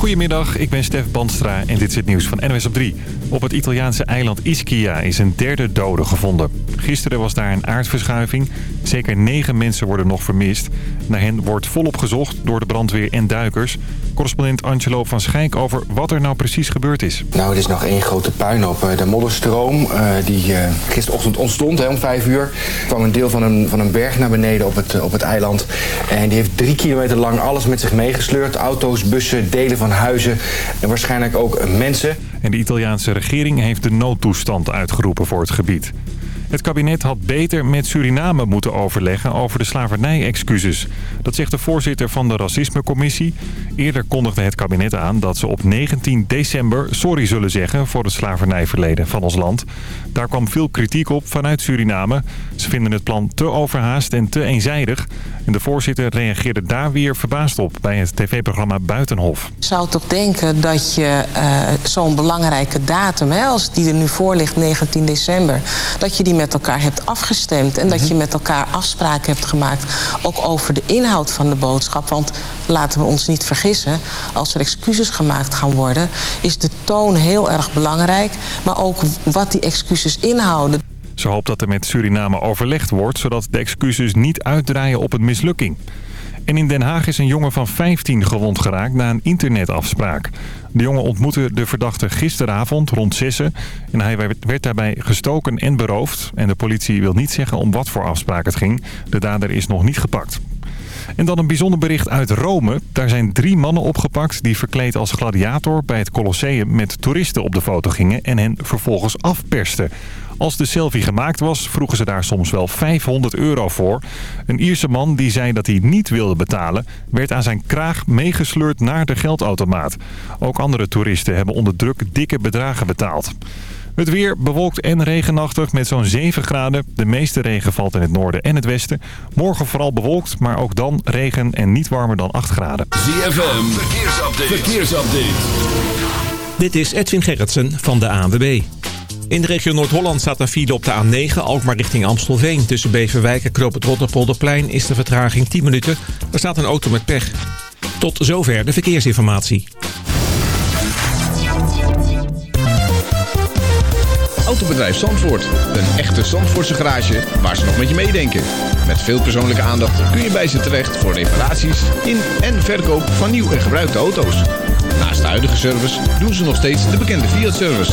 Goedemiddag, ik ben Stef Bandstra en dit is het nieuws van NWS op 3. Op het Italiaanse eiland Ischia is een derde dode gevonden. Gisteren was daar een aardverschuiving. Zeker negen mensen worden nog vermist. Naar hen wordt volop gezocht door de brandweer en duikers. Correspondent Angelo van Schijk over wat er nou precies gebeurd is. Nou, het is nog één grote puinhoop. De modderstroom uh, die uh, gisterochtend ontstond hè, om vijf uur... kwam een deel van een, van een berg naar beneden op het, op het eiland. En die heeft drie kilometer lang alles met zich meegesleurd. Auto's, bussen, delen van huizen en waarschijnlijk ook mensen. En de Italiaanse regering heeft de noodtoestand uitgeroepen voor het gebied. Het kabinet had beter met Suriname moeten overleggen over de slavernij-excuses. Dat zegt de voorzitter van de Racismecommissie. Eerder kondigde het kabinet aan dat ze op 19 december sorry zullen zeggen voor het slavernijverleden van ons land. Daar kwam veel kritiek op vanuit Suriname. Ze vinden het plan te overhaast en te eenzijdig. En de voorzitter reageerde daar weer verbaasd op bij het tv-programma Buitenhof. Ik zou toch denken dat je uh, zo'n belangrijke datum, hè, als die er nu voor ligt, 19 december... dat je die met elkaar hebt afgestemd en dat je met elkaar afspraken hebt gemaakt... ook over de inhoud van de boodschap. Want laten we ons niet vergissen, als er excuses gemaakt gaan worden... is de toon heel erg belangrijk, maar ook wat die excuses inhouden. Ze hoopt dat er met Suriname overlegd wordt... zodat de excuses niet uitdraaien op een mislukking. En in Den Haag is een jongen van 15 gewond geraakt na een internetafspraak. De jongen ontmoette de verdachte gisteravond rond 6 en hij werd daarbij gestoken en beroofd. En de politie wil niet zeggen om wat voor afspraak het ging. De dader is nog niet gepakt. En dan een bijzonder bericht uit Rome. Daar zijn drie mannen opgepakt die verkleed als gladiator bij het Colosseum met toeristen op de foto gingen en hen vervolgens afpersten. Als de selfie gemaakt was, vroegen ze daar soms wel 500 euro voor. Een Ierse man die zei dat hij niet wilde betalen... werd aan zijn kraag meegesleurd naar de geldautomaat. Ook andere toeristen hebben onder druk dikke bedragen betaald. Het weer bewolkt en regenachtig met zo'n 7 graden. De meeste regen valt in het noorden en het westen. Morgen vooral bewolkt, maar ook dan regen en niet warmer dan 8 graden. ZFM, verkeersupdate. verkeersupdate. Dit is Edwin Gerritsen van de ANWB. In de regio Noord-Holland staat een file op de A9, Alkmaar richting Amstelveen. Tussen Beverwijk en Knoop het is de vertraging 10 minuten. Er staat een auto met pech. Tot zover de verkeersinformatie. Autobedrijf Zandvoort. Een echte Zandvoortse garage waar ze nog met je meedenken. Met veel persoonlijke aandacht kun je bij ze terecht voor reparaties in en verkoop van nieuw en gebruikte auto's. Naast de huidige service doen ze nog steeds de bekende Fiat-service.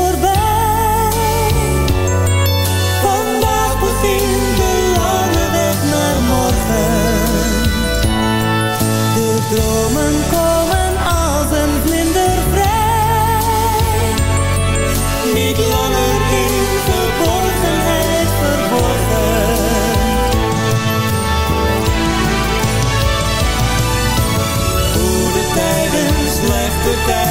Slechte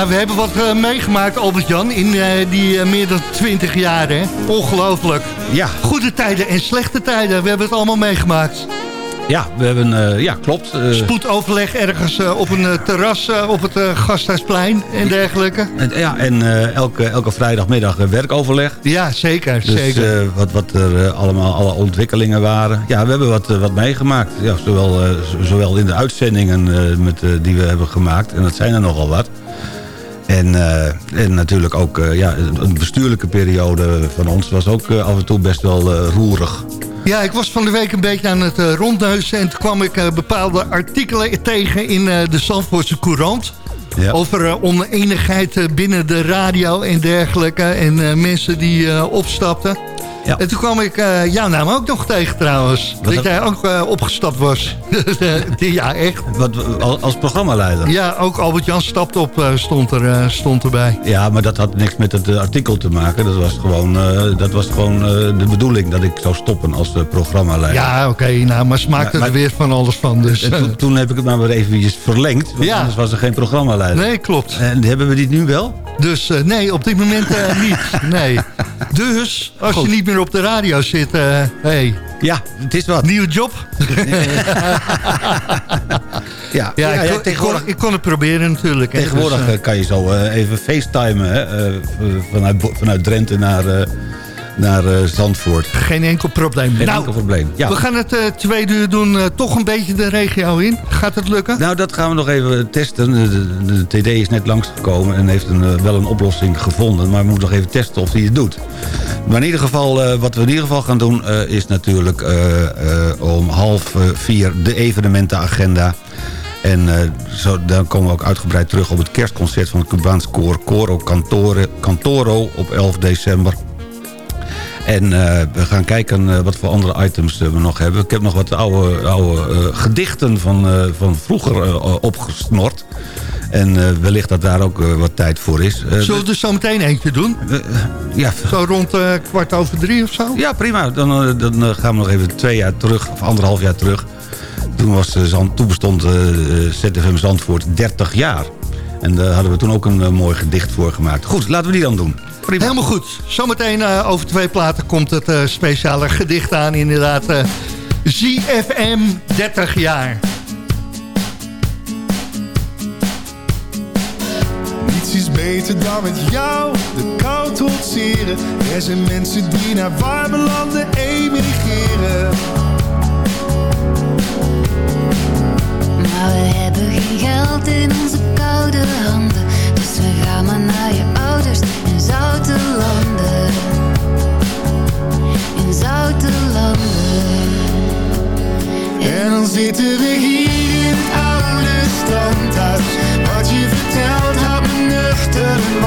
Ja, we hebben wat eh, meegemaakt, Albert-Jan, in eh, die eh, meer dan 20 jaar. Hè? Ongelooflijk. Ja. Goede tijden en slechte tijden, we hebben het allemaal meegemaakt. Ja, we hebben, ja klopt. Spoedoverleg ergens op een terras op het Gasthuisplein en dergelijke. en- ja, en elke, elke vrijdagmiddag werkoverleg. Ja, zeker. Dus zeker. wat, wat er allemaal alle ontwikkelingen waren. Ja, we hebben wat, wat meegemaakt. Ja, zowel, zowel in de uitzendingen met, die we hebben gemaakt. En dat zijn er nogal wat. En, eh, en natuurlijk ook eh, ja, een bestuurlijke periode van ons was ook eh, af en toe best wel roerig. Ja, ik was van de week een beetje aan het rondneuzen... en toen kwam ik bepaalde artikelen tegen in de Zandvoortse Courant. Ja. Over uh, oneenigheid uh, binnen de radio en dergelijke. En uh, mensen die opstapten. Ja. En toen kwam ik jouw naam ook nog tegen trouwens. Wat dat jij ook opgestapt was. ja, echt. Wat, al- als programmaleider? Ja, ook Albert-Jan stapt op eh, stond, er, eh, stond erbij. Ja, maar dat had niks met het eh, artikel te maken. Dat was gewoon, eh, dat was gewoon eh, de bedoeling dat ik zou stoppen als eh, programmaleider. Ja, oké, nou, maar smaakt Maar- er weer van alles van. Dus, En toen, toen heb ik het maar weer eventjes verlengd. Want Ja. anders was er geen programmaleider. nee, klopt. En hebben we die nu wel? Dus eh, nee, op dit moment eh, niet. Nee. Dus, als Goed. je niet meer op de radio zit, eh hey, Ja, het is wat. nieuwe job. Ja, Ja, ik, kon, ik, kon, tegenwoordig, ik kon het proberen natuurlijk. tegenwoordig Dus, eh, eh, kan je zo eh, even facetimen hè, vanuit, vanuit Drenthe naar, naar eh, Zandvoort. geen enkel probleem. Geen nou, enkel probleem. Ja. we gaan het eh tweede uur doen eh, toch een beetje de regio in. Gaat het lukken? Nou, dat gaan we nog even testen. De, de, de TD is net langsgekomen en heeft een, wel een oplossing gevonden. Maar we moeten nog even testen of hij het doet. Maar in ieder geval, wat we in ieder geval gaan doen... is natuurlijk om half vier de evenementenagenda. En zo, dan komen we ook uitgebreid terug op het kerstconcert van het Cubaans koor... Coro Cantore, Cantoro op 11 december. En eh, we gaan kijken eh, wat voor andere items eh, we nog hebben. Ik heb nog wat oude, oude gedichten van, van vroeger opgesnord. En wellicht dat daar ook wat tijd voor is. Zullen we er zo meteen eentje doen? ja, Zo rond kwart over drie of zo? ja, prima. Dan, dan gaan we nog even twee jaar terug, of anderhalf jaar terug. Toen, was, toen bestond ZFM Zandvoort 30 jaar. En daar hadden we toen ook een mooi gedicht voor gemaakt. Goed, laten we die dan doen. Prima. Helemaal goed. Zometeen eh, over twee platen komt het eh, speciale gedicht aan. Inderdaad, eh ZFM 30 jaar. Niets is beter dan met jou de kou trotseren. Er zijn mensen die naar warme landen emigreren. Maar we hebben geen geld in onze koude handen. Dus we gaan maar naar je ouders in landen. In landen. En dan zitten we hier in het oude strandhuis. Wat je vertelt houdt me nuchter en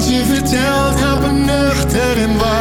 wat je vertelt, hou me nuchter en waar.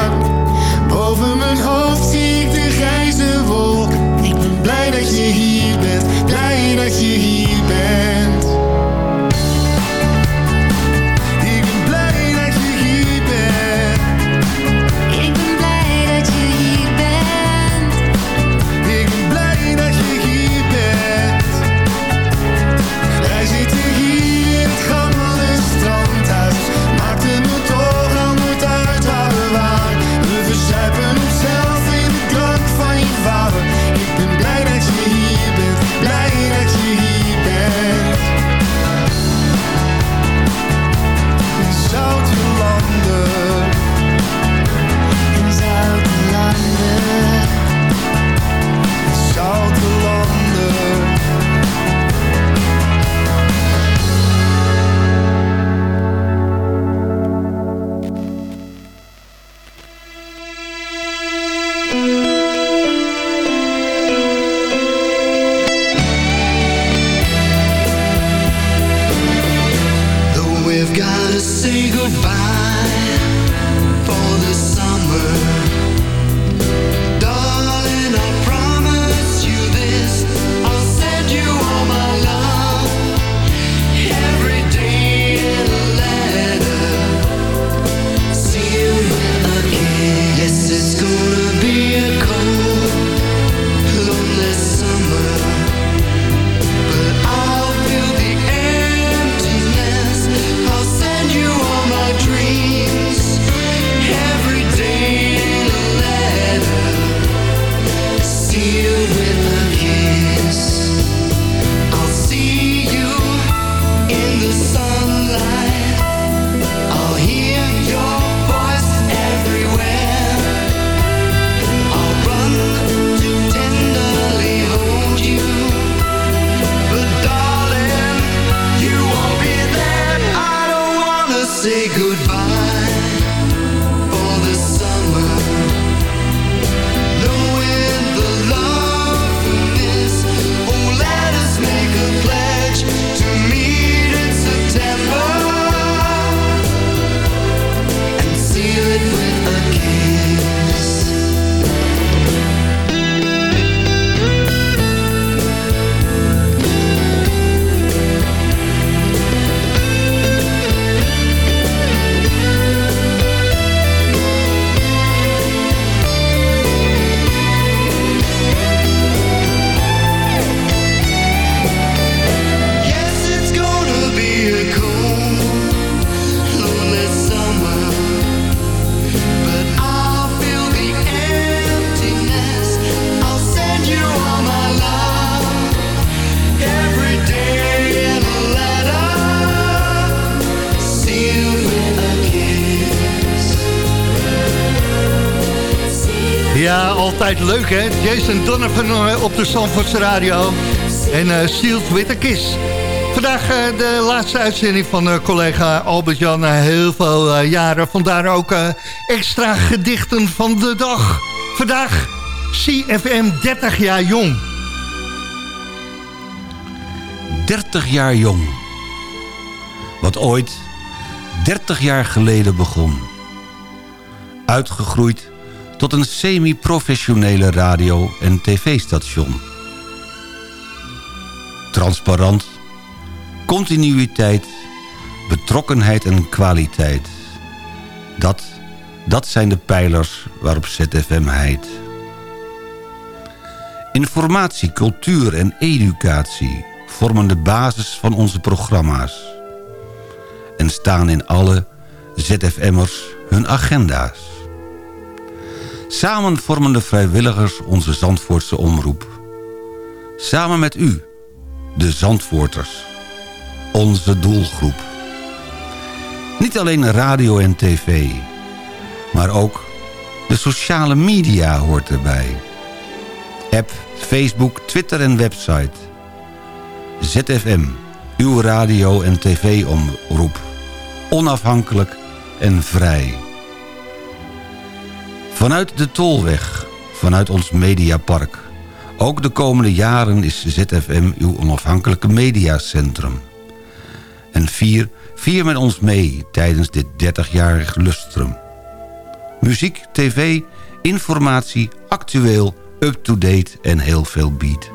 you leuk, hè? Jason Donovan eh, op de Zandvoortse Radio. En uh, Sealed with Kiss. Vandaag uh, de laatste uitzending van collega Albert-Jan. Uh, heel veel jaren. Vandaar ook extra gedichten van de dag. Vandaag CFM 30 jaar jong. 30 jaar jong. Wat ooit 30 jaar geleden begon. Uitgegroeid tot een semi-professionele radio- en tv-station. Transparant, continuïteit, betrokkenheid en kwaliteit. Dat, dat zijn de pijlers waarop ZFM heet. Informatie, cultuur en educatie vormen de basis van onze programma's. En staan in alle ZFM'ers hun agenda's. Samen vormen de vrijwilligers onze Zandvoortse omroep. Samen met u, de Zandvoorters. Onze doelgroep. Niet alleen radio en tv, maar ook de sociale media hoort erbij. App, Facebook, Twitter en website. ZFM, uw radio- en tv-omroep. Onafhankelijk en vrij. Vanuit de Tolweg, vanuit ons Mediapark. Ook de komende jaren is ZFM uw onafhankelijke mediacentrum. En vier, vier met ons mee tijdens dit 30-jarig lustrum. Muziek, tv, informatie, actueel, up-to-date en heel veel beat.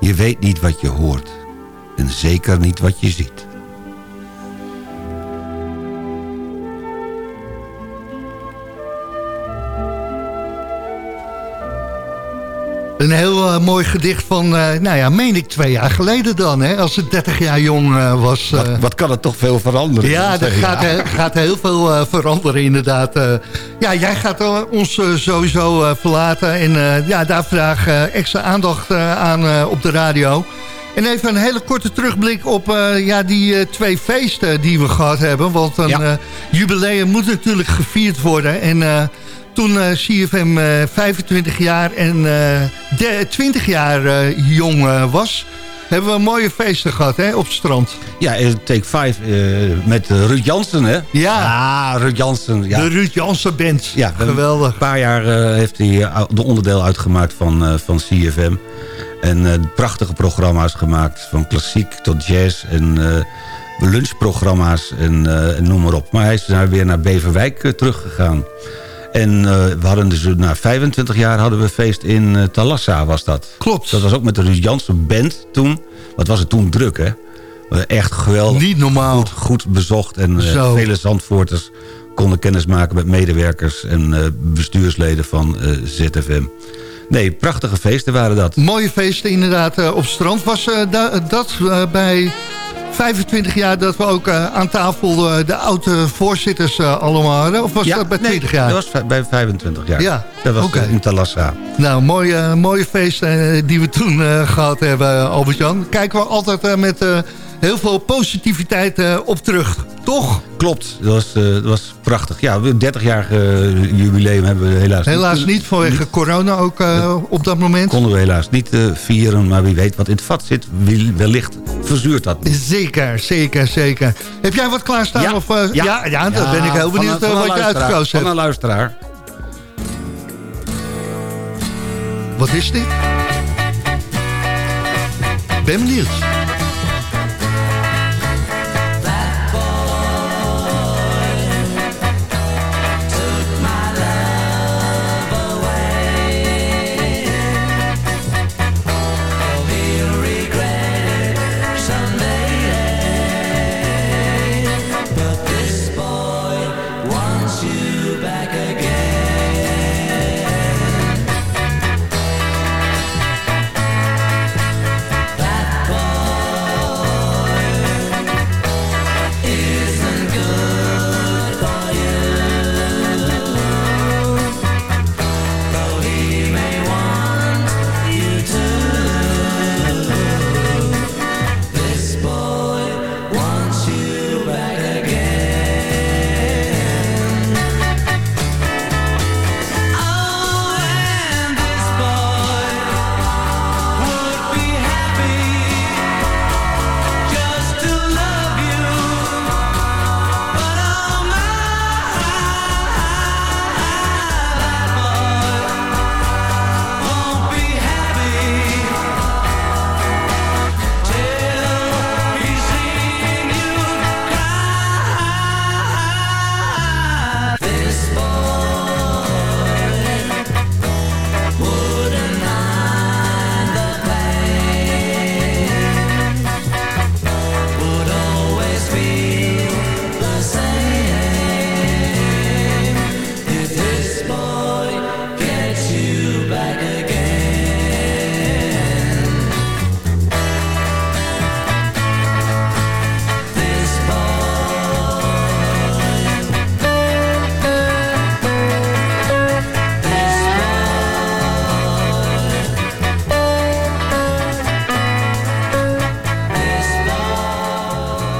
Je weet niet wat je hoort. En zeker niet wat je ziet. Een heel uh, mooi gedicht van, uh, nou ja, meen ik twee jaar geleden dan, hè, als het 30 jaar jong uh, was. Wat, wat, kan het toch veel veranderen? Ja, er gaat, ja. gaat, heel veel veranderen inderdaad. ja, jij gaat ons sowieso verlaten en ja, daar vraag extra aandacht aan op de radio. En even een hele korte terugblik op ja, die twee feesten die we gehad hebben. Want een ja. jubileum moet natuurlijk gevierd worden en toen uh, CFM uh, 25 jaar en uh, 20 jaar uh, jong was... hebben we mooie feesten gehad hè, op het strand. Ja, Take 5 met Ruud Jansen, hè? Ja. Ah, Ruud Jansen. Ja. De Ruud Jansen Band. Ja, geweldig. Een paar jaar heeft hij de onderdeel uitgemaakt van, van CFM. En prachtige programma's gemaakt. Van klassiek tot jazz en lunchprogramma's en, en noem maar op. Maar hij is daar weer naar Beverwijk teruggegaan. En uh, we hadden dus na 25 jaar hadden we feest in uh, Talassa was dat. Klopt. Dat was ook met de Ruud Jansen band toen. Wat was het toen druk hè? Echt geweldig. Niet normaal. Goed, goed bezocht en uh, vele Zandvoorters konden kennis maken met medewerkers en bestuursleden van ZFM. Nee, prachtige feesten waren dat. Mooie feesten inderdaad op strand. Was da dat bij 25 jaar dat we ook uh, aan tafel uh, de oude voorzitters uh, allemaal hadden? Of was ja, dat bij 20 nee, jaar? dat was bij 25 jaar. Ja, Dat was okay. in Talassa. Nou, mooie, mooie feesten die we toen gehad hebben, Albert-Jan. Kijken we altijd met heel veel positiviteit op terug, toch? Klopt, dat was, dat was prachtig. Ja, 30-jarig jubileum hebben we helaas Helaas niet, niet vanwege niet, corona ook op dat moment. Konden we helaas niet vieren, maar wie weet wat in het vat zit, wellicht verzuurt dat. Zeker, zeker, zeker. Heb jij wat klaarstaan? Ja, of, ja. ja, ja, dan ben ik heel benieuwd van, van wat je uitgekozen hebt. Van een luisteraar. Wat is dit? Ben benieuwd.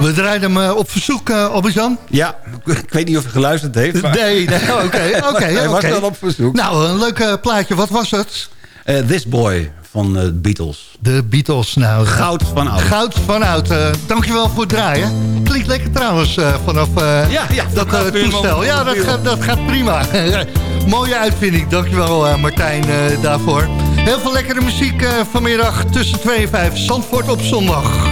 We draaiden hem eh, op verzoek, uh, Albert-Jan. Ja, ik weet niet of hij geluisterd heeft. Maar... Nee, nee, oké. oké. hij was wel op verzoek. Nou, een leuk plaatje. Wat was het? Uh, This Boy van de Beatles. De Beatles, nou. Goud van oud. Goud van oud. dankjewel voor het draaien. Klinkt lekker trouwens vanaf ja, ja, dat toestel. Ja, dat gaat, dat gaat prima. Mooie uitvinding. Dankjewel Martijn daarvoor. Heel veel lekkere muziek vanmiddag tussen 2 en 5. Zandvoort op zondag.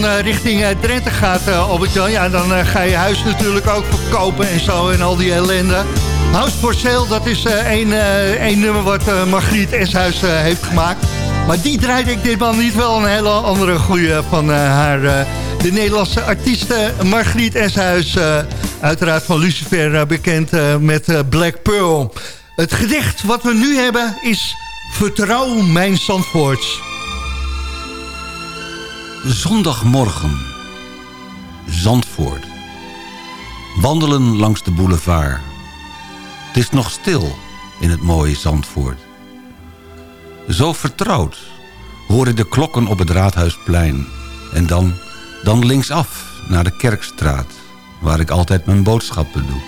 Dan richting Drenthe gaat, Albert-Jan... Ja, dan ga je huis natuurlijk ook verkopen en zo en al die ellende. House for Sale, dat is één, één nummer wat Margriet Eshuis heeft gemaakt. Maar die draaide ik ditmaal niet wel een hele andere goede van haar... de Nederlandse artieste Margriet Eshuis... uiteraard van Lucifer bekend met Black Pearl... Het gedicht wat we nu hebben is Vertrouw mijn Zandvoorts. Zondagmorgen. Zandvoort. Wandelen langs de boulevard. Het is nog stil in het mooie Zandvoort. Zo vertrouwd hoor ik de klokken op het Raadhuisplein. En dan, dan linksaf naar de Kerkstraat... waar ik altijd mijn boodschappen doe.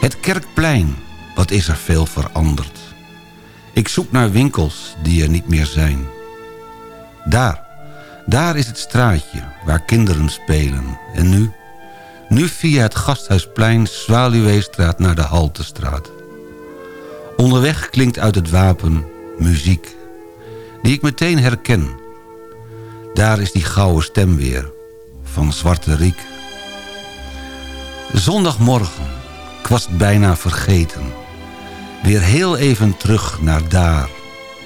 Het Kerkplein wat is er veel veranderd. Ik zoek naar winkels die er niet meer zijn. Daar, daar is het straatje waar kinderen spelen. En nu, nu via het Gasthuisplein Zwaluweestraat naar de Haltestraat. Onderweg klinkt uit het wapen muziek, die ik meteen herken. Daar is die gouden stem weer, van Zwarte Riek. Zondagmorgen, ik was het bijna vergeten... Weer heel even terug naar daar,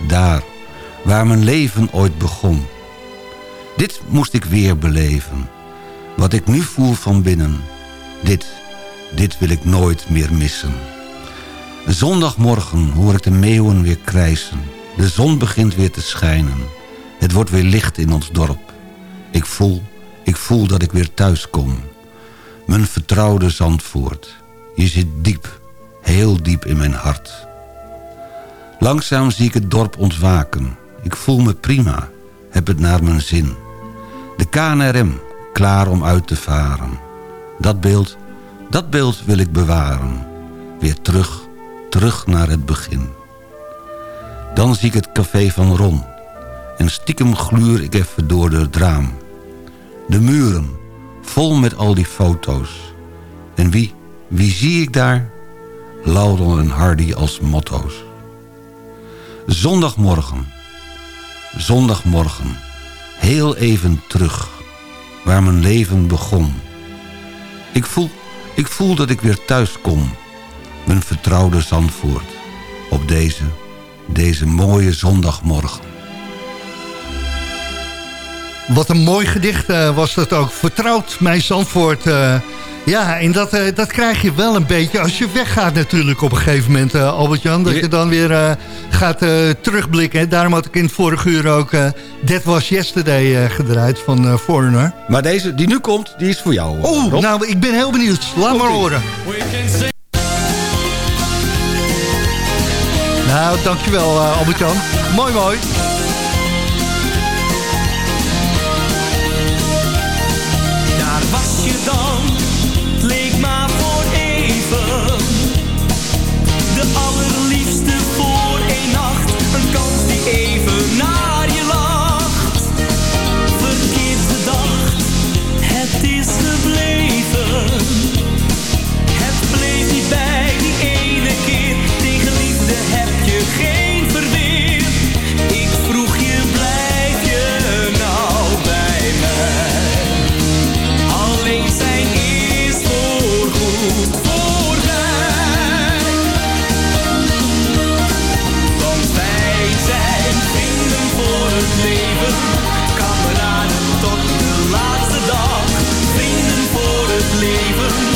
daar, waar mijn leven ooit begon. Dit moest ik weer beleven. Wat ik nu voel van binnen. Dit, dit wil ik nooit meer missen. Zondagmorgen hoor ik de meeuwen weer krijsen. De zon begint weer te schijnen. Het wordt weer licht in ons dorp. Ik voel, ik voel dat ik weer thuis kom. Mijn vertrouwde Zandvoort. Je zit diep heel diep in mijn hart. Langzaam zie ik het dorp ontwaken. Ik voel me prima, heb het naar mijn zin. De KNRM, klaar om uit te varen. Dat beeld, dat beeld wil ik bewaren. Weer terug, terug naar het begin. Dan zie ik het café van Ron. En stiekem gluur ik even door het raam. De muren, vol met al die foto's. En wie, wie zie ik daar? Laudel en Hardy als motto's. Zondagmorgen. Zondagmorgen. Heel even terug. Waar mijn leven begon. Ik voel, ik voel dat ik weer thuis kom. Mijn vertrouwde Zandvoort. Op deze, deze mooie zondagmorgen. Wat een mooi gedicht uh, was dat ook. Vertrouwd mijn Zandvoort... Uh, ja, en dat, uh, dat krijg je wel een beetje als je weggaat natuurlijk op een gegeven moment, uh, Albert-Jan. Dat je dan weer uh, gaat terugblikken. Daarom had ik in het vorige uur ook That Was Yesterday gedraaid van Foreigner. Maar deze die nu komt, die is voor jou. Oh, nou, ik ben heel benieuwd. Laat maar horen. Nou, dankjewel Albert-Jan. Mooi, mooi. leven.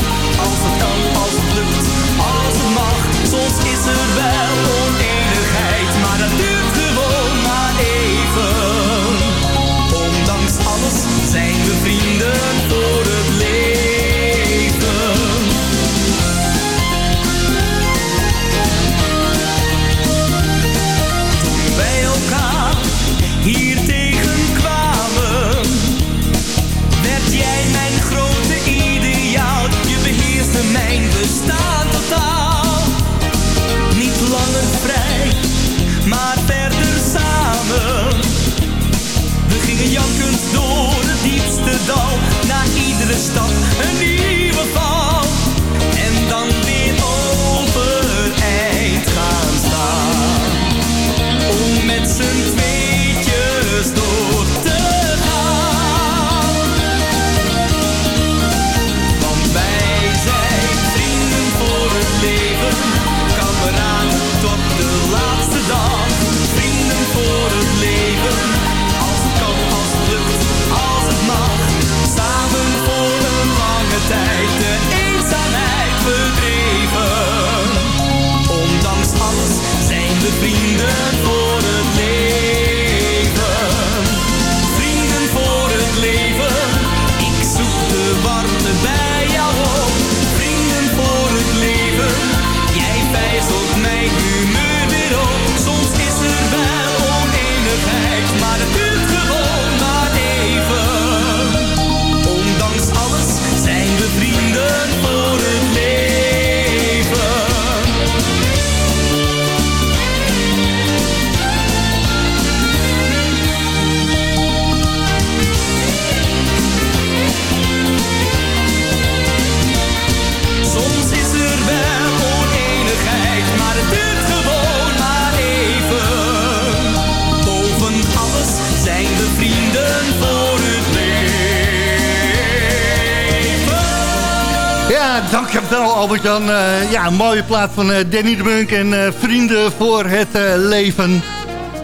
Albert-Jan. Uh, ja, een mooie plaat van uh, Danny de Munk en uh, Vrienden voor het leven.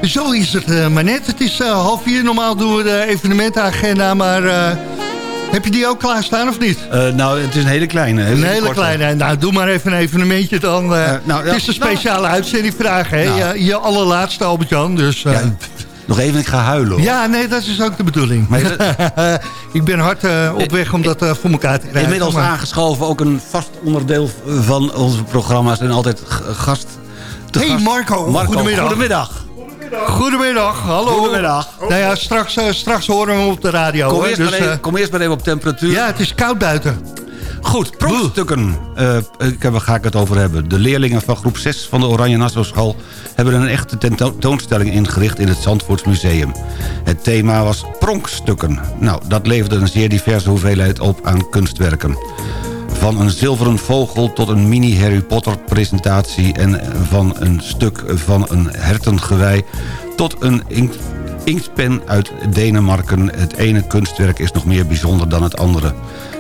Zo is het maar net. Het is half vier. Normaal doen we de evenementenagenda, maar... heb je die ook klaarstaan of niet? nou, het is een hele kleine. Een hele kleine. Nou, doe maar even een evenementje dan. nou, het is een nou- speciale nou, uitzending vraag, hè? Nou. Je, je allerlaatste, Albert-Jan. Dus, ja, nog even, ik ga huilen. Hoor. Ja, nee, dat is ook de bedoeling. ik ben hard uh, op weg om dat uh, voor elkaar te krijgen. Inmiddels maar... aangeschoven, ook een vast onderdeel van onze programma's. En altijd gast te Hey Marco, Marco, goedemiddag. Goedemiddag. Goedemiddag, hallo. Goedemiddag. Nou ja, straks, uh, straks horen we hem op de radio. Kom, hoor. Eerst, dus, maar even, kom eerst maar even op temperatuur. Ja, het is koud buiten. Goed, proefstukken. Uh, ik heb, waar ga ik het over hebben? De leerlingen van groep 6 van de Oranje Nassau School... hebben een echte tentoonstelling ingericht in het Zandvoortsmuseum. Het thema was pronkstukken. Nou, dat leverde een zeer diverse hoeveelheid op aan kunstwerken. Van een zilveren vogel tot een mini Harry Potter presentatie... en van een stuk van een hertengewei tot een inktpen uit Denemarken. Het ene kunstwerk is nog meer bijzonder dan het andere.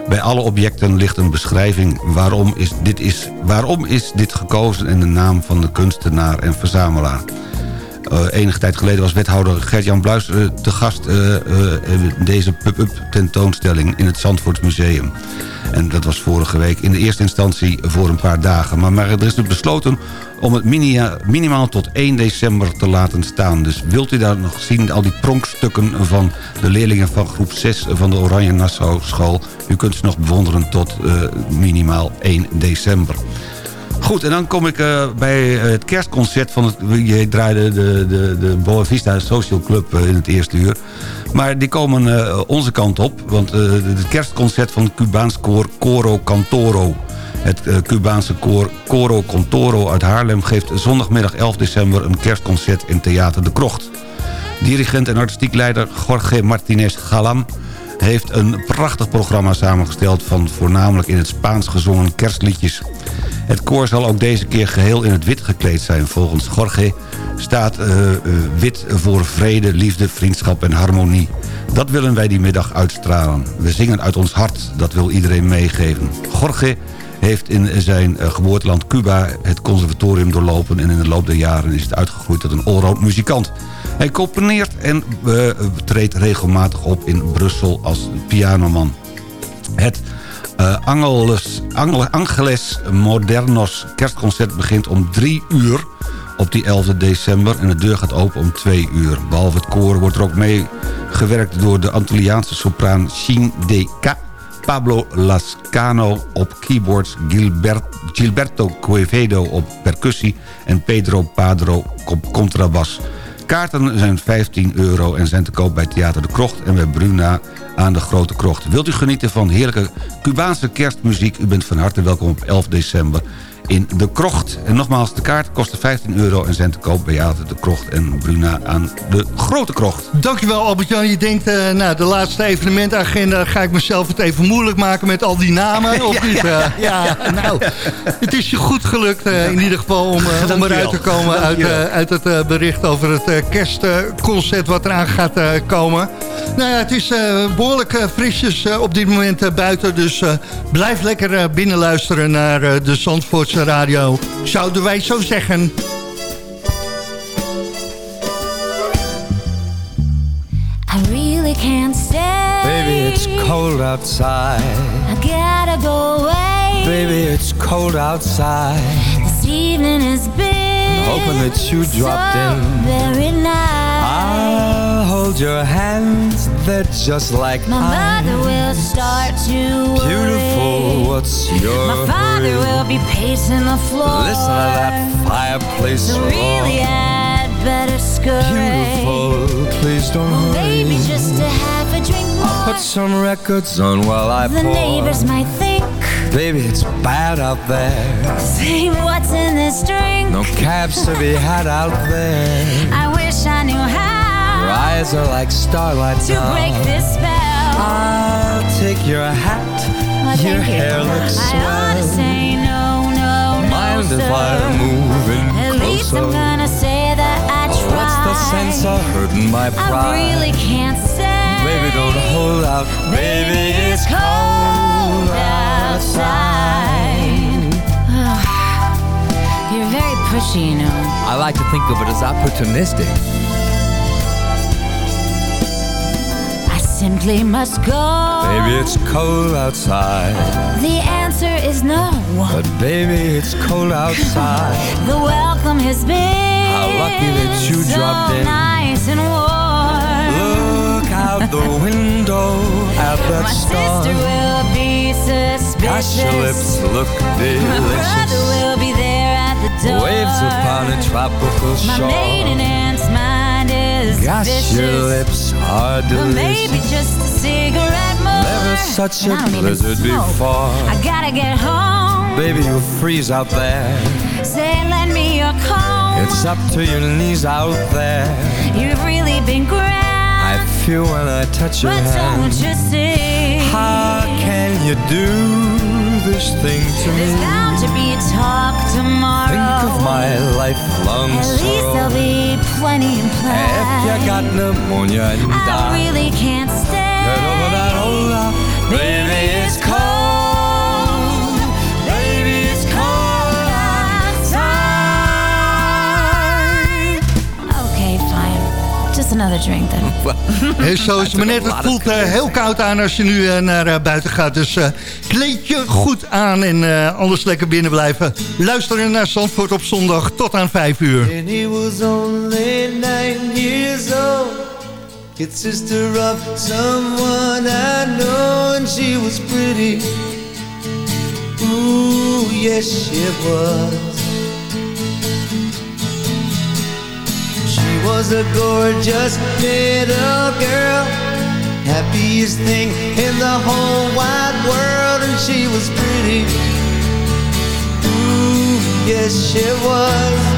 Bij alle objecten ligt een beschrijving waarom is dit, is, waarom is dit gekozen... en de naam van de kunstenaar en verzamelaar. Uh, enige tijd geleden was wethouder Gert-Jan Bluis uh, te gast... Uh, deze pub-up tentoonstelling in het Zandvoortsmuseum. En dat was vorige week in de eerste instantie voor een paar dagen. Maar, maar er is dus besloten om het minimaal tot 1 december te laten staan. Dus wilt u daar nog zien, al die pronkstukken van de leerlingen van groep 6 van de Oranje Nassau School. U kunt ze nog bewonderen tot minimaal 1 december. Goed, en dan kom ik uh, bij het kerstconcert van het... Je draaide de, de, de Boa Vista Social Club uh, in het eerste uur. Maar die komen onze kant op. Want het kerstconcert van het Cubaans koor Coro Cantoro... Het Cubaanse koor Coro Contoro uit Haarlem... geeft zondagmiddag 11 december een kerstconcert in Theater de Krocht. Dirigent en artistiek leider Jorge Martinez Galan heeft een prachtig programma samengesteld... van voornamelijk in het Spaans gezongen kerstliedjes. Het koor zal ook deze keer geheel in het wit gekleed zijn. Volgens Jorge staat uh, uh, wit voor vrede, liefde, vriendschap en harmonie. Dat willen wij die middag uitstralen. We zingen uit ons hart, dat wil iedereen meegeven. Jorge heeft in zijn uh, geboorteland Cuba het conservatorium doorlopen... en in de loop der jaren is het uitgegroeid tot een allround muzikant. Hij componeert en uh, treedt regelmatig op in Brussel als pianoman. Het uh, Angeles, Angeles Modernos kerstconcert begint om 3 uur op die 11 december. En de deur gaat open om 2 uur. Behalve het koor wordt er ook mee gewerkt door de Antilliaanse sopraan Shin K. Pablo Lascano op keyboards, Gilbert, Gilberto Quevedo op percussie... en Pedro Padro op contrabas. Kaarten zijn 15 euro en zijn te koop bij Theater de Krocht... en bij Bruna aan de Grote Krocht. Wilt u genieten van heerlijke Cubaanse kerstmuziek? U bent van harte welkom op 11 december in de Krocht. En nogmaals, de kaart kostte 15 euro en zijn te koop bij Theater de Krocht en Bruna aan de Grote Krocht. Dankjewel Albert-Jan. Je denkt, uh, nou, de laatste evenementagenda ga ik mezelf het even moeilijk maken met al die namen. Of niet? Ja, ja, ja, nou, het is je goed gelukt uh, in ieder geval om, uh, om eruit te komen uit, uit het bericht over het kerstconcert wat eraan gaat komen. Nou ja, het is behoorlijk frisjes op dit moment buiten, dus blijf lekker binnen luisteren naar de Zandvoortse radio. Zouden wij zo zeggen. I really can't stay. Baby, it's cold outside. I gotta go away. Baby, it's cold outside. This evening has been hoping that you dropped so in. Very nice. I'll hold your hands, they're just like My mother will start to worry. Beautiful, what's your My father hurry? will be pacing the floor. Listen to that fireplace So roar. really I'd better scurry. Beautiful, please don't oh, Well, hurry. maybe just a half a drink more. Put some records on while I the pour. neighbors might think, Baby, it's bad out there. say what's in this drink. No cabs to be had out there. I wish I knew how Your eyes are like starlight to now. break this spell. I'll take your hat. Oh, your thank you. hair looks I ought to say no, no, no, Mind sir. if I move in At least I'm gonna say that I tried. What's the sense of hurting my pride? I really can't say. Baby, don't hold out Baby, it's cold outside. You're very pushy, you know. I like to think of it as opportunistic. Simply must go. Baby, it's cold outside. The answer is no. But baby, it's cold outside. The welcome has been How lucky that you so dropped in. nice and warm. Look out the window at that My star. sister will be suspicious. Gosh, your lips look delicious. My brother will be there at the door. Waves upon a tropical shore. My maiden aunt's mind is Gosh, vicious. your lips are But maybe just a cigarette more. Never such a I blizzard before. I gotta get home. Baby, you'll freeze out there. Say, lend me your comb. It's up to your knees out there. You've really been grand. I feel when I touch your But hand. don't you see? How can you do this thing to me? There's bound to be a talk tomorrow. Think of my lifelong At least there'll be plenty If you got pneumonia and I die, really can't stay. get over that love. Baby, it's cold. Another drink then. En zo is het net. Het voelt eh, heel koud aan als je nu eh, naar eh, buiten gaat. Dus eh, kleed je goed aan en eh, anders lekker binnen blijven. Luisteren naar Zandvoort op zondag tot aan 5 uur. And he was only nine years old. Kid sister of someone I know, and she was pretty. Ooh, yes, she was. Was a gorgeous little girl, happiest thing in the whole wide world, and she was pretty. Ooh, yes, she was.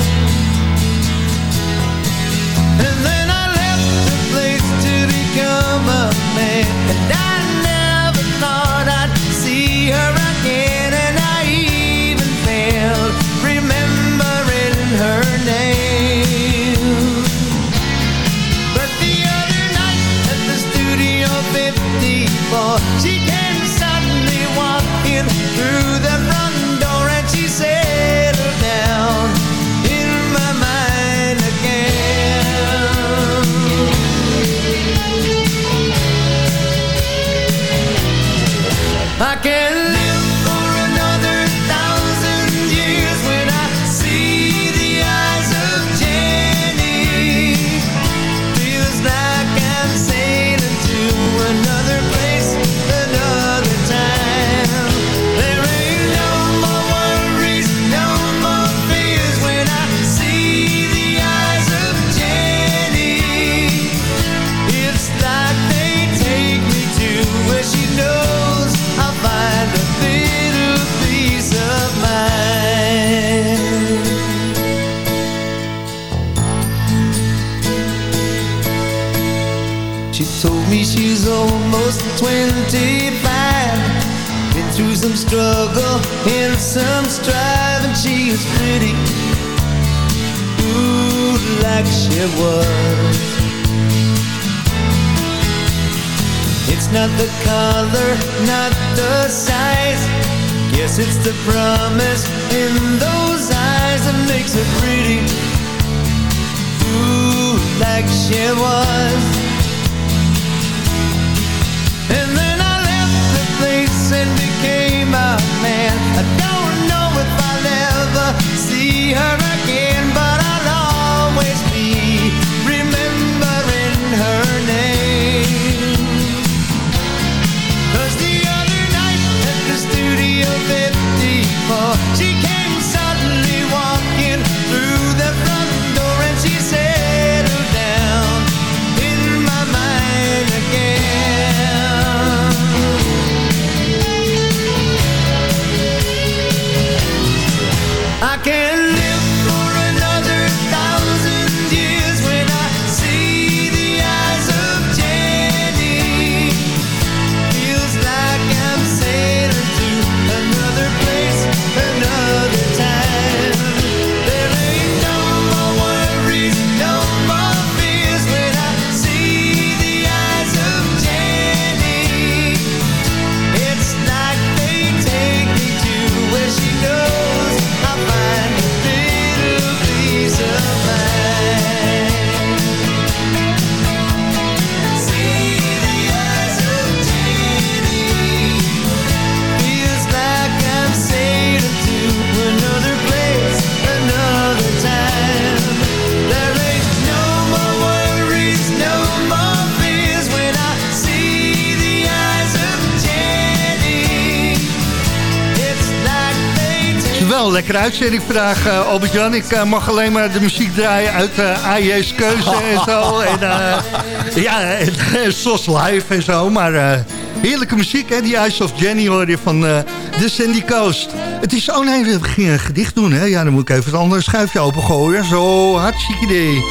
Lekkere uitzending vandaag, eh, Albert-Jan. Ik eh, mag alleen maar de muziek draaien uit uh, AJ's Keuze en zo. En, eh, ja, en, SOS Live en zo. Maar eh, heerlijke muziek, hè? Die Eyes of Jenny hoor je van eh The Sandy Coast. Het is, oh nee, we gingen een gedicht doen, hè? Ja, dan moet ik even het andere schuifje opengooien. Zo, hartstikke idee.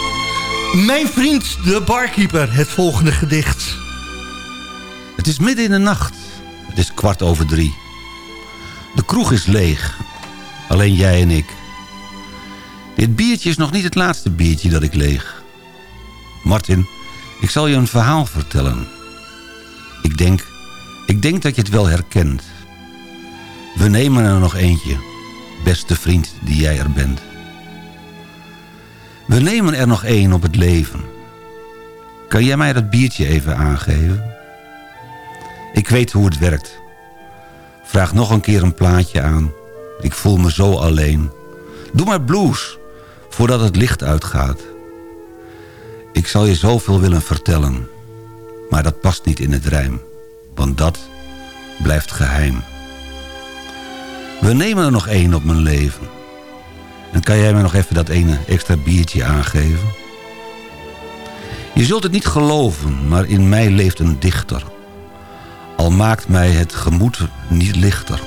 Mijn vriend, de barkeeper, het volgende gedicht. Het is midden in de nacht. Het is kwart over drie. De kroeg is leeg. Alleen jij en ik. Dit biertje is nog niet het laatste biertje dat ik leeg. Martin, ik zal je een verhaal vertellen. Ik denk, ik denk dat je het wel herkent. We nemen er nog eentje, beste vriend die jij er bent. We nemen er nog één op het leven. Kan jij mij dat biertje even aangeven? Ik weet hoe het werkt. Vraag nog een keer een plaatje aan. Ik voel me zo alleen. Doe maar blues, voordat het licht uitgaat. Ik zal je zoveel willen vertellen. Maar dat past niet in het rijm. Want dat blijft geheim. We nemen er nog één op mijn leven. En kan jij me nog even dat ene extra biertje aangeven? Je zult het niet geloven, maar in mij leeft een dichter. Al maakt mij het gemoed niet lichter.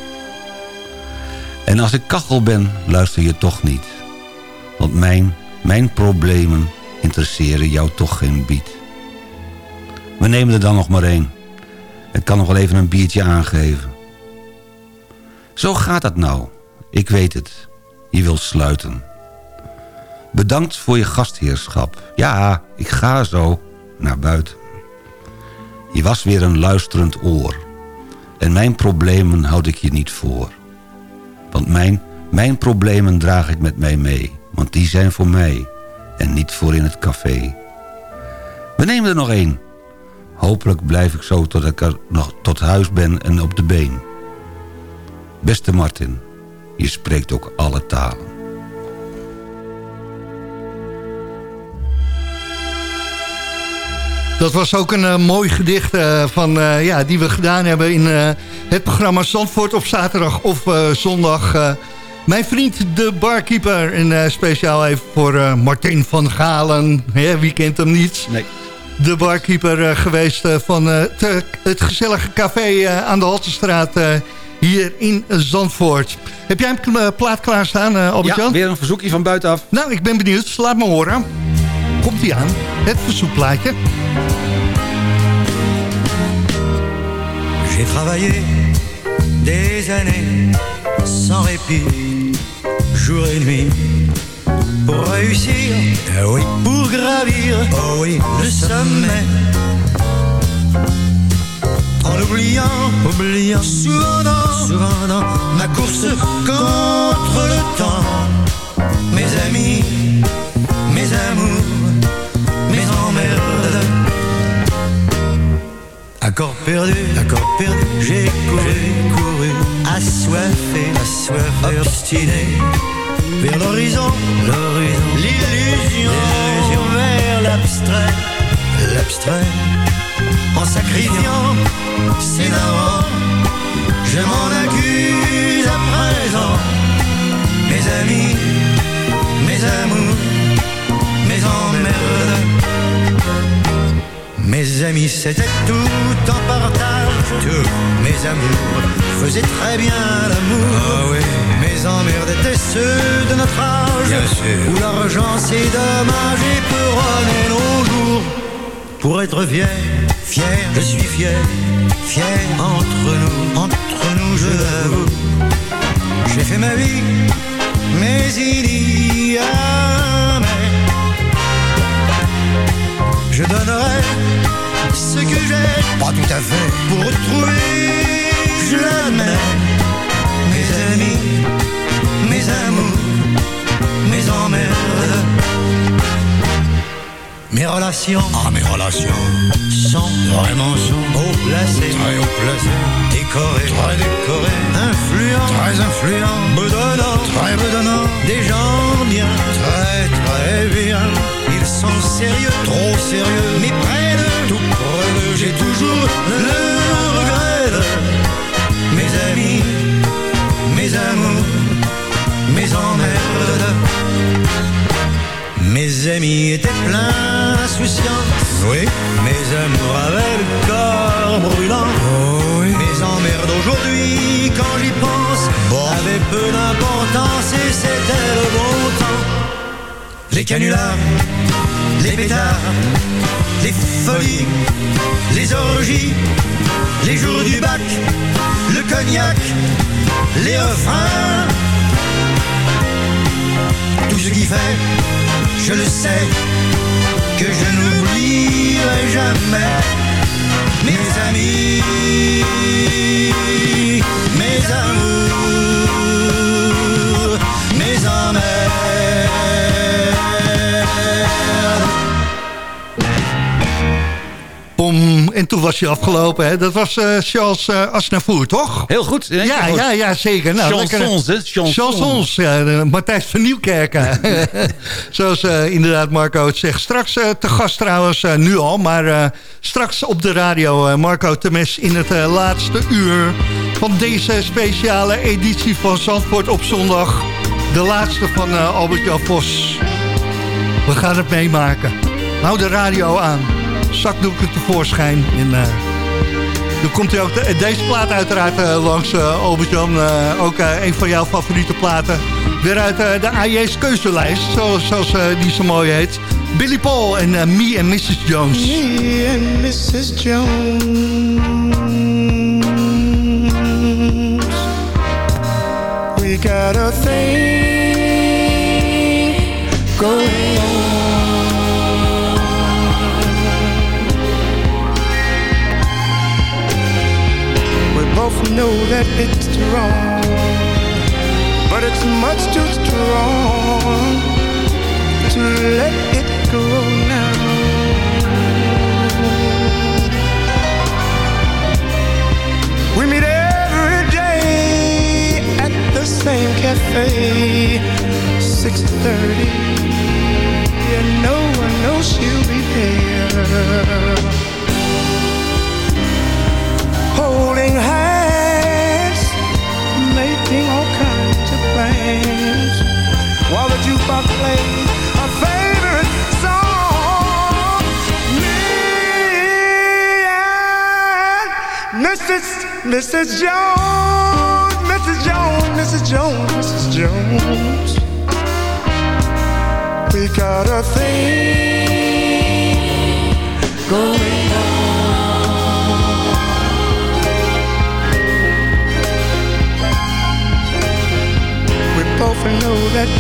En als ik kachel ben, luister je toch niet. Want mijn, mijn problemen interesseren jou toch geen bied. We nemen er dan nog maar één. Ik kan nog wel even een biertje aangeven. Zo gaat dat nou. Ik weet het. Je wilt sluiten. Bedankt voor je gastheerschap. Ja, ik ga zo naar buiten. Je was weer een luisterend oor. En mijn problemen houd ik je niet voor. Want mijn, mijn problemen draag ik met mij mee. Want die zijn voor mij en niet voor in het café. We nemen er nog één. Hopelijk blijf ik zo tot ik er nog tot huis ben en op de been. Beste Martin, je spreekt ook alle talen. Dat was ook een eh, mooi gedicht eh, van, eh, ja, die we gedaan hebben in het programma Zandvoort op zaterdag of zondag. Mijn vriend de barkeeper. En speciaal even voor Martin van Galen. Hè, wie kent hem niet? Nee. De barkeeper geweest van te- het gezellige café aan de Haltestraat hier in Zandvoort. Heb jij een plaat klaarstaan, uh, Albert-Jan? Ja, weer een verzoekje van buitenaf. Nou, ik ben benieuwd. Laat me horen. Komt hij aan? Het verzoekplaatje. J'ai travaillé des années sans répit, jour et nuit, pour réussir, ah oui, pour gravir, oh oui, le sommet. En oubliant, oubliant, souvent dans, souvent dans ma course contre le temps, mes amis, mes amours, Accord perdu, accord perdu, j'ai couru, couru, assoiffé, assoiffé, obstiné, vers l'horizon, l'horizon, l'illusion, vers l'abstrait, l'abstrait, en sacrifiant darons, je m'en accuse à présent, mes amis, mes amours, mes emmerdes. Mes amis, c'était tout en partage. Tous mes amours faisaient très bien l'amour. Mes emmerdes étaient ceux de notre âge. Où l'argent, c'est dommage et peut nos jours. Pour être fier, fier, je suis fier. Fier entre nous, entre nous, je l'avoue. J'ai fait ma vie, mais il y a je donnerai ce que j'ai, pas tout à fait, pour retrouver, je l'admets, mes amis, mes amours, mes emmerdes, mes relations, ah mes relations, sont vraiment sont haut placées, très haut placées, décorées, très influents, très influents, bedonnants, très bedonnants, des gens bien, très très bien sérieux, trop sérieux, mais près de tout j'ai toujours le regret. Mes amis, mes amours, mes emmerdes. Mes amis étaient pleins d'insouciance. Oui. Mes amours avaient le corps brûlant. Oh oui. Mes emmerdes aujourd'hui, quand j'y pense, bon. avaient peu d'importance et c'était le bon temps. Les canulars les pétards, les folies, les orgies, les jours du bac, le cognac, les refrains. Tout ce qui fait, je le sais, que je n'oublierai jamais mes amis, mes amours, mes emmers. En toen was hij afgelopen. Hè? Dat was eh, Charles uh, Aznavour, toch? Heel goed. Ja, goed. ja, ja, zeker. Nou, Chansons, hè? Chansons. Chansons, ja. Matthijs van Nieuwkerken. Zoals eh, inderdaad Marco het zegt. Straks eh, te gast trouwens, eh, nu al. Maar eh, straks op de radio eh, Marco Temes in het eh, laatste uur... van deze speciale editie van Zandvoort op zondag. De laatste van eh, Albert-Jan Vos. We gaan het meemaken. Hou de radio aan. Zakdoeken tevoorschijn. En eh, dan komt hij ook de- deze plaat uiteraard eh, langs, eh, Albert-Jan. ook een van jouw favoriete platen. Weer uit de AJ's keuzelijst, zoals, zoals die zo mooi heet. Billy Paul en Me and Mrs. Jones. Me and Mrs. Jones. We got a thing. Know that it's wrong, but it's much too strong to let it go now. We meet every day at the same cafe, 6:30. And no one knows she'll be there. Holding hands, making all kinds of plans, while the jukebox plays our favorite song. Me and Mrs. Mrs. Jones, Mrs. Jones, Mrs. Jones, Mrs. Jones. We got a thing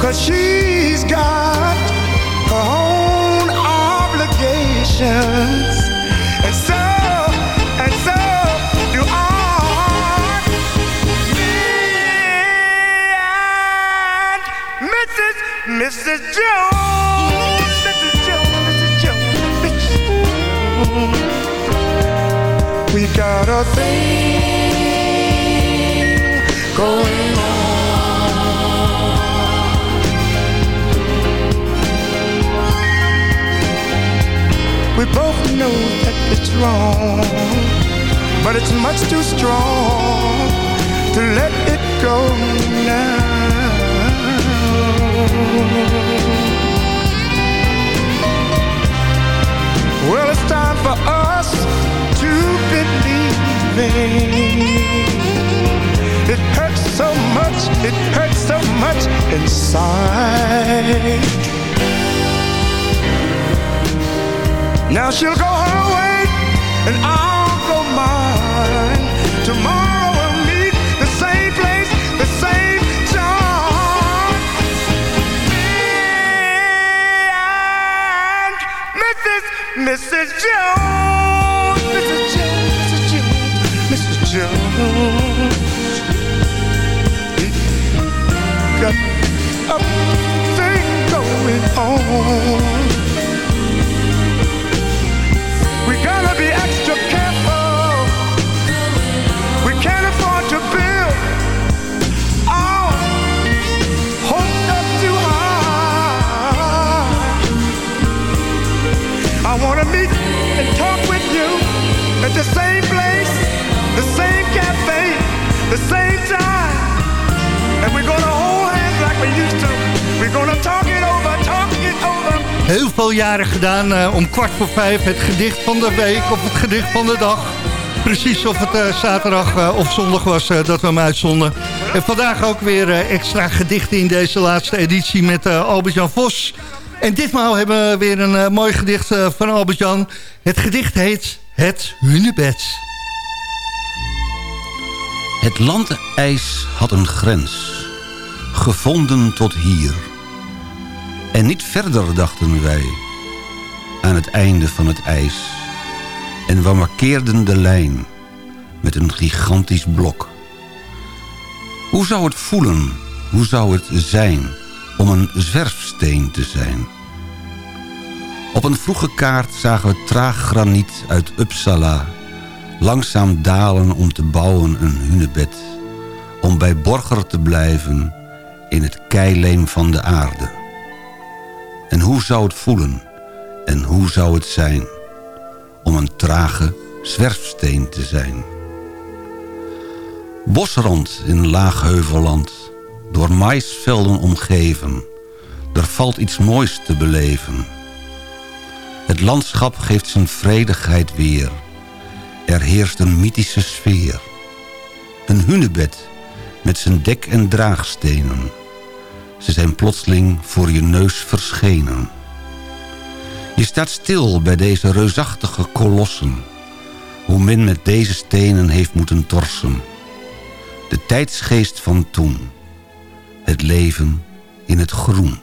Cause she's got her own obligations. And so, and so do I. Me and Mrs. Mrs. Jones, Mrs. Jones, Mrs. Jones, Mrs. We got a thing going We both know that it's wrong, but it's much too strong to let it go now. Well, it's time for us to believe It hurts so much, it hurts so much inside. Now she'll go her way, and I'll go mine. Tomorrow Heel veel jaren gedaan eh, om kwart voor vijf. Het gedicht van de week of het gedicht van de dag. Precies of het eh, zaterdag eh, of zondag was dat we hem uitzonden. En vandaag ook weer extra gedichten in deze laatste editie met Albert-Jan Vos. En ditmaal hebben we weer een mooi gedicht van Albert-Jan. Het gedicht heet Het Hunebed. Het landijs had een grens, gevonden tot hier. En niet verder dachten wij, aan het einde van het ijs. En we markeerden de lijn met een gigantisch blok. Hoe zou het voelen, hoe zou het zijn om een zwerfsteen te zijn? Op een vroege kaart zagen we traag graniet uit Uppsala langzaam dalen om te bouwen een hunebed... om bij Borger te blijven in het keileem van de aarde. En hoe zou het voelen en hoe zou het zijn... om een trage zwerfsteen te zijn? Bosrand in Laagheuvelland, door maisvelden omgeven... er valt iets moois te beleven... Het landschap geeft zijn vredigheid weer. Er heerst een mythische sfeer. Een hunebed met zijn dek en draagstenen. Ze zijn plotseling voor je neus verschenen. Je staat stil bij deze reusachtige kolossen. Hoe men met deze stenen heeft moeten torsen. De tijdsgeest van toen. Het leven in het groen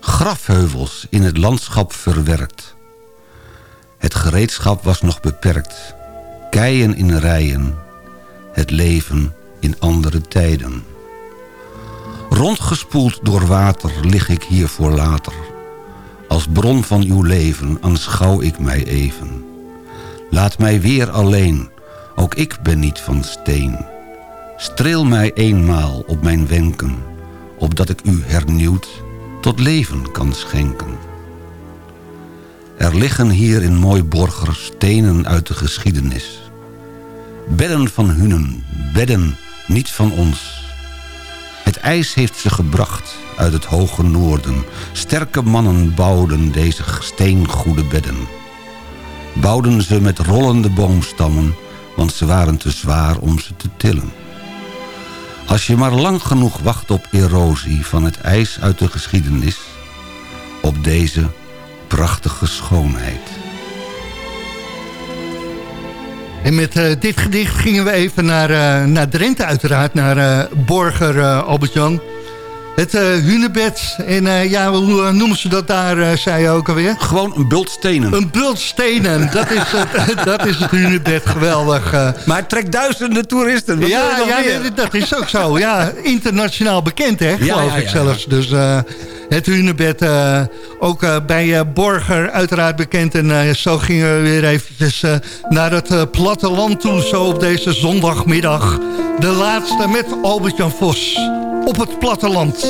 grafheuvels in het landschap verwerkt. Het gereedschap was nog beperkt. Keien in rijen. Het leven in andere tijden. Rondgespoeld door water lig ik hier voor later. Als bron van uw leven aanschouw ik mij even. Laat mij weer alleen, ook ik ben niet van steen. Streel mij eenmaal op mijn wenken, opdat ik u hernieuwd tot leven kan schenken. Er liggen hier in mooi Borger stenen uit de geschiedenis. Bedden van hunnen, bedden niet van ons. Het ijs heeft ze gebracht uit het hoge noorden. Sterke mannen bouwden deze steengoede bedden. Bouwden ze met rollende boomstammen, want ze waren te zwaar om ze te tillen. Als je maar lang genoeg wacht op erosie van het ijs uit de geschiedenis... op deze prachtige schoonheid. En met eh, dit gedicht gingen we even naar, eh, naar Drenthe uiteraard, naar eh, Borger uh, Albert-Jan. Het hunebed. En ja, hoe noemen ze dat daar, zei je ook alweer? Gewoon een bult stenen. Een bult stenen, dat is het, dat is het hunebed, geweldig. maar het trekt duizenden toeristen. ja, ja dat is ook zo. Ja, internationaal bekend, hè, geloof ja, ja, ik zelfs. Dus het hunebed, uh, ook uh, bij uh, Borger uiteraard bekend. En zo gingen we weer eventjes naar het platteland toe, zo op deze zondagmiddag. De laatste met Albert-Jan Vos op het platteland.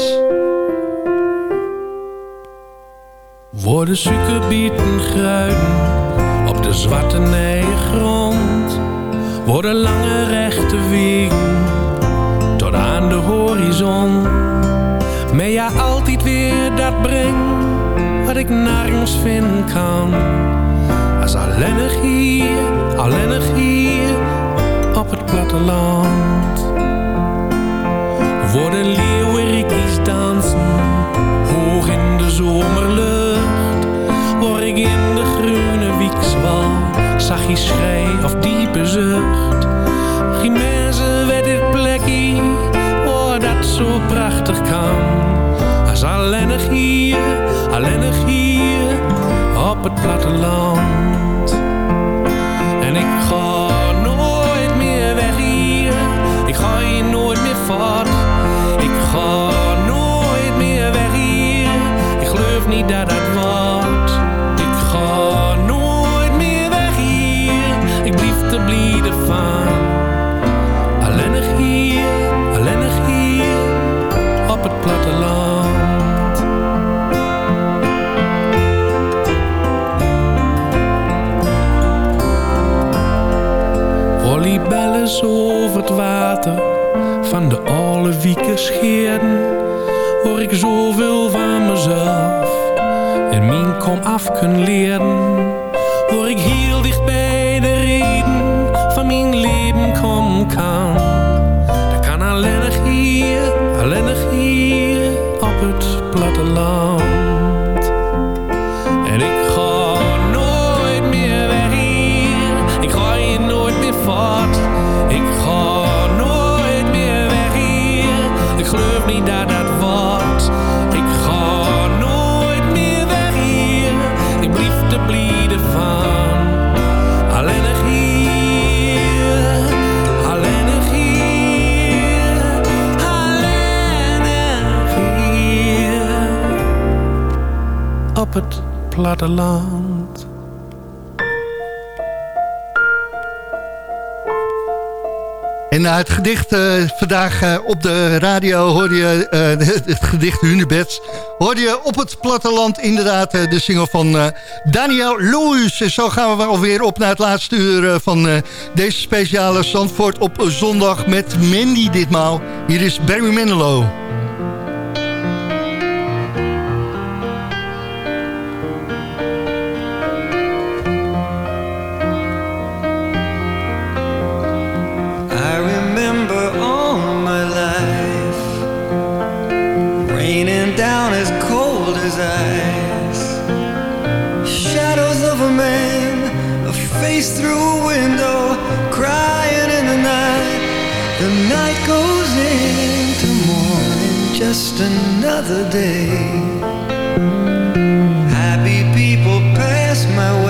Worden suikerbieten gruiden op de zwarte grond. Worden lange rechte wegen tot aan de horizon. Maar ja, wat ik nergens vinden kan. Als alleenig hier, alleenig hier op het platteland. Worden leeuwerikjes dansen, hoog in de zomerlucht. Word ik in de groene wiekswal, zag je schrei of diepe zucht. Geen mensen werd dit plekje, oh dat zo prachtig kan. Als alleenig hier, alleenig hier, op het platteland. En ik ga nooit meer weg hier, ik ga hier nooit meer voort. Over het water van de alle wieken scheerden, hoor ik zoveel van mezelf en mijn kom af kunnen leren. Hoor ik heel dicht bij de reden van mijn leven kom kan. Platteland. En na het gedicht eh, vandaag eh, op de radio hoorde je eh, het, gedicht Hunebeds. Hoorde je op het platteland inderdaad de single van Daniel Loos. En zo gaan we alweer op naar het laatste uur van deze speciale Zandvoort op zondag met Mandy ditmaal. Hier is Barry Manilow. Just another day. Happy people pass my way.